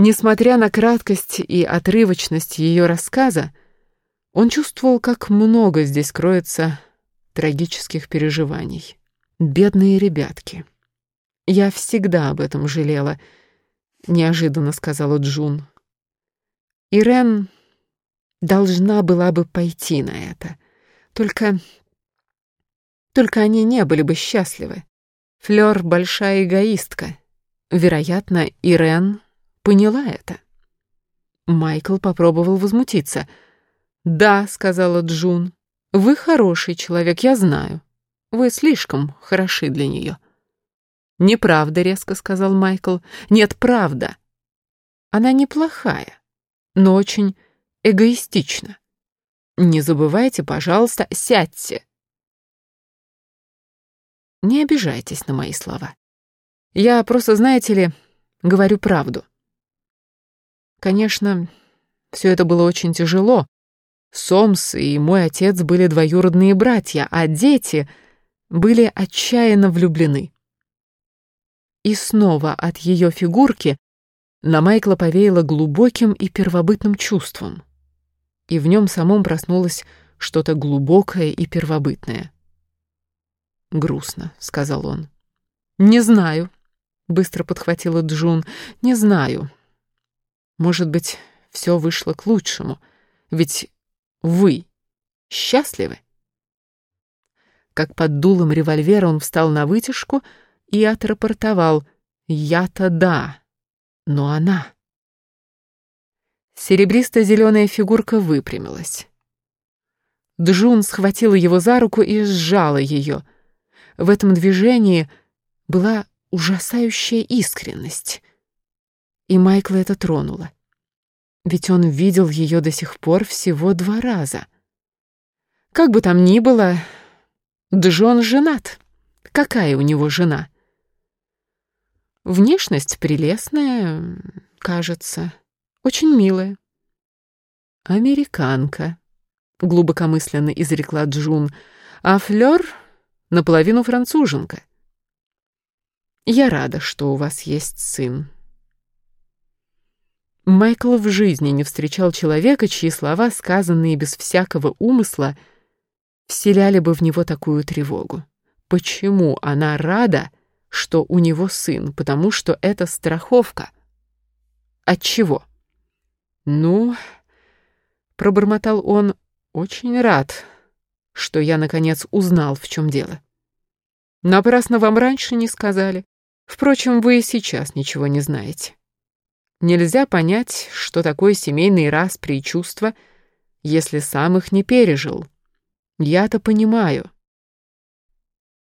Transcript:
Несмотря на краткость и отрывочность ее рассказа, он чувствовал, как много здесь кроется трагических переживаний. Бедные ребятки. Я всегда об этом жалела, неожиданно сказала Джун. Ирен должна была бы пойти на это. Только... Только они не были бы счастливы. Флёр — большая эгоистка. Вероятно, Ирен поняла это. Майкл попробовал возмутиться. «Да», — сказала Джун, — «вы хороший человек, я знаю. Вы слишком хороши для нее». «Неправда», — резко сказал Майкл. «Нет, правда. Она неплохая, но очень эгоистична. Не забывайте, пожалуйста, сядьте». Не обижайтесь на мои слова. Я просто, знаете ли, говорю правду. Конечно, все это было очень тяжело. Сомс и мой отец были двоюродные братья, а дети были отчаянно влюблены. И снова от ее фигурки на Майкла повеяло глубоким и первобытным чувством. И в нем самом проснулось что-то глубокое и первобытное. «Грустно», — сказал он. «Не знаю», — быстро подхватила Джун. «Не знаю. Может быть, все вышло к лучшему. Ведь вы счастливы?» Как под дулом револьвера он встал на вытяжку и отрапортовал «Я-то да, но она...» Серебристо-зеленая фигурка выпрямилась. Джун схватила его за руку и сжала ее. В этом движении была ужасающая искренность. И Майкла это тронуло. Ведь он видел ее до сих пор всего два раза. Как бы там ни было, Джон женат. Какая у него жена? Внешность прелестная, кажется, очень милая. Американка, глубокомысленно изрекла Джун, а Флёр наполовину француженка. Я рада, что у вас есть сын. Майкл в жизни не встречал человека, чьи слова, сказанные без всякого умысла, вселяли бы в него такую тревогу. Почему она рада, что у него сын? Потому что это страховка. От чего? Ну, пробормотал он, очень рад, что я, наконец, узнал, в чем дело. Напрасно вам раньше не сказали. Впрочем, вы и сейчас ничего не знаете. Нельзя понять, что такое семейный распри и чувства, если сам их не пережил. Я-то понимаю.